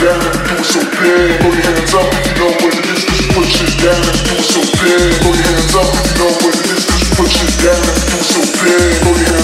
down do it so bad. Throw your hands up you know what it is, you put shit down do it so bad. Throw your hands up you know what it is, you put shit down do it so bad. Throw your hands